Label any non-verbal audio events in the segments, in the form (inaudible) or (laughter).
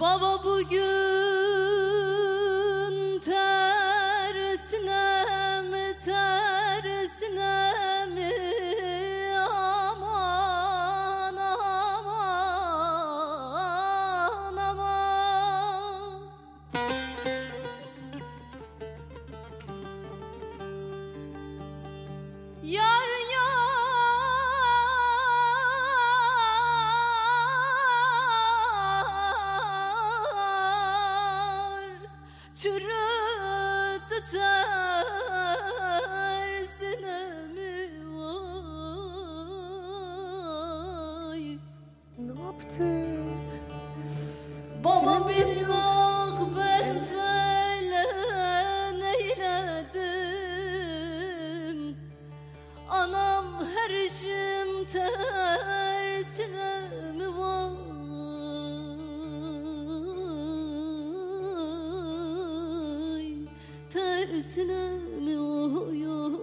Baba bugün Anam her işim tersine mi vay Tersine mi oy oy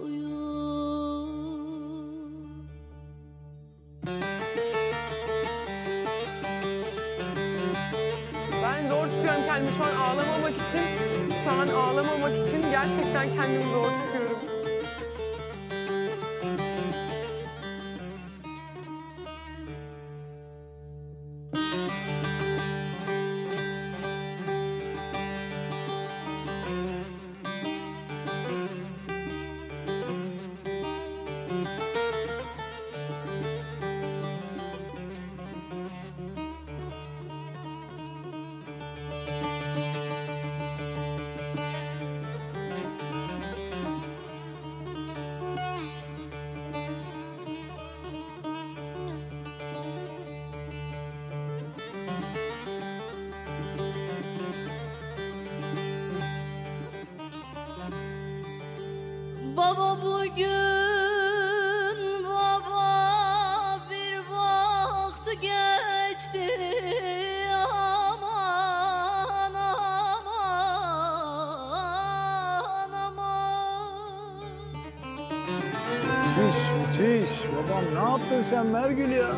Ben zor tutuyorum kendimi şu an ağlamamak için. Şu an ağlamamak için gerçekten kendimi zor tutuyorum. Bugün baba bir vakti geçti aman aman aman Müthiş, müthiş. Babam ne yaptın sen Mergül ya?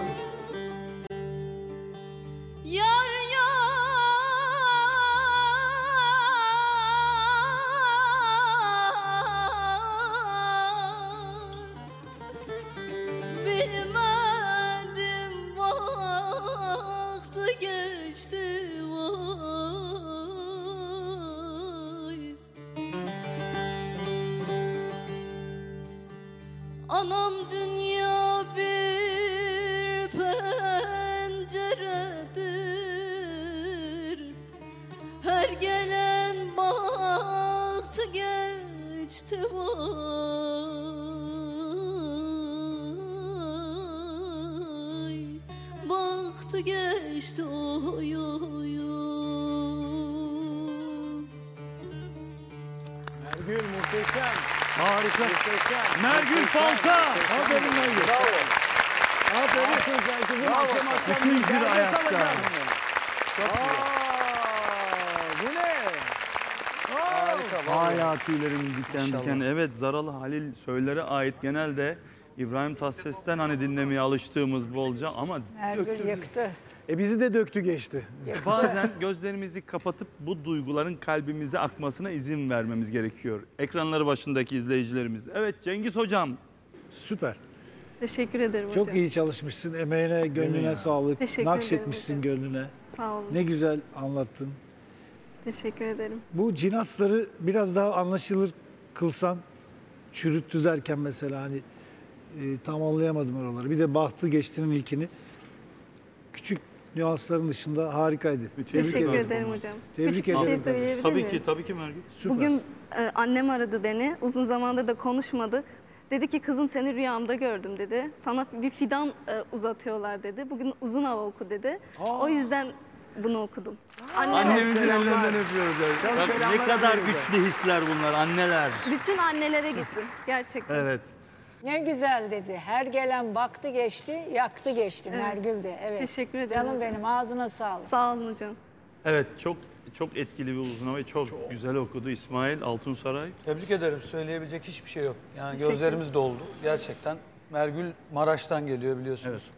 Anam dünya bir penceredir. Her gelen baktı geçti vay. Baktı geçti oy oy Harika. Muhteşem. Mergül Falta. Aferin Mergül. Bravo. Aferin. Akşam akşam Bütün bir ayakta. bu ne? Harika. Hala tüylerim diken diken. Evet Zaralı Halil söylere ait genelde İbrahim Tatlıses'ten hani dinlemeye alıştığımız bolca ama Ergül yaktı. E bizi de döktü geçti. bazen gözlerimizi kapatıp bu duyguların kalbimize akmasına izin vermemiz gerekiyor. Ekranları başındaki izleyicilerimiz. Evet Cengiz Hocam Süper. Teşekkür ederim hocam. Çok iyi çalışmışsın. Emeğine, gönlüne sağlık. Teşekkür ederim Nakşetmişsin gönlüne. Sağ olun. Ne güzel anlattın. Teşekkür ederim. Bu cinasları biraz daha anlaşılır kılsan çürüttü derken mesela hani e, tam anlayamadım oraları. Bir de bahtı geçtiğinin ilkini. Küçük nüansların dışında harikaydı. Teşekkür ederim. ederim hocam. Tebrik Küçük bir ederim şey söyleyebilir tabii miyim? ki tabii ki Mergül. Süper. Bugün e, annem aradı beni. Uzun zamandır da konuşmadık. Dedi ki kızım seni rüyamda gördüm dedi. Sana bir fidan e, uzatıyorlar dedi. Bugün uzun hava oku dedi. O yüzden bunu okudum. Annem, Annemizin ellerinden öpüyoruz. Selamlar ne kadar güçlü hisler bunlar anneler. bütün annelere gitsin. Gerçekten. Evet. Ne güzel dedi. Her gelen baktı geçti, yaktı geçti. Mergül de. Evet. Teşekkür ederim Canım hocam. benim ağzına sağlık. Sağ olun hocam. Evet çok çok etkili bir uzun hava. Çok, güzel okudu İsmail Altunsaray. Tebrik ederim. Söyleyebilecek hiçbir şey yok. Yani Teşekkür gözlerimiz doldu. Gerçekten Mergül Maraş'tan geliyor biliyorsunuz.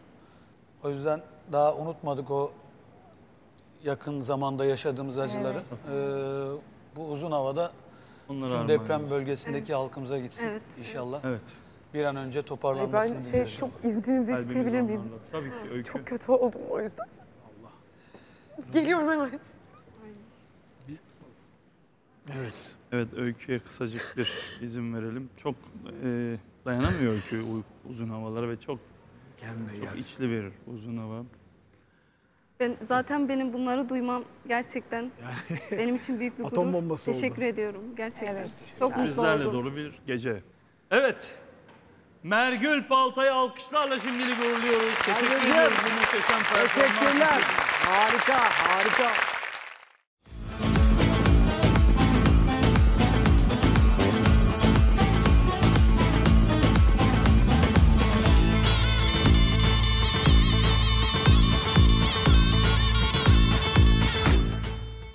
O yüzden daha unutmadık o yakın zamanda yaşadığımız acıları. Ee, bu uzun havada armağan deprem bölgesindeki halkımıza gitsin Evet. inşallah. Evet. Bir an önce Ay toparlanmasını ben şey diliyorum. çok izninizi Kalbimiz isteyebilir miyim? Tabii ki öykü. Çok kötü oldum o yüzden. Geliyorum hemen. Evet. Evet öyküye kısacık bir izin verelim. Çok e, dayanamıyor öykü u- uzun havalara ve çok, çok içli bir uzun hava. Ben zaten benim bunları duymam gerçekten (laughs) benim için büyük bir gurur. Atom bombası oldu. Teşekkür ediyorum gerçekten. Evet. Çok mutlu Sürprizlerle oldum. dolu bir gece. Evet. Mergül Paltay'ı alkışlarla şimdilik uğurluyoruz. Teşekkür ediyoruz bu muhteşem performans Teşekkürler. Harika, harika.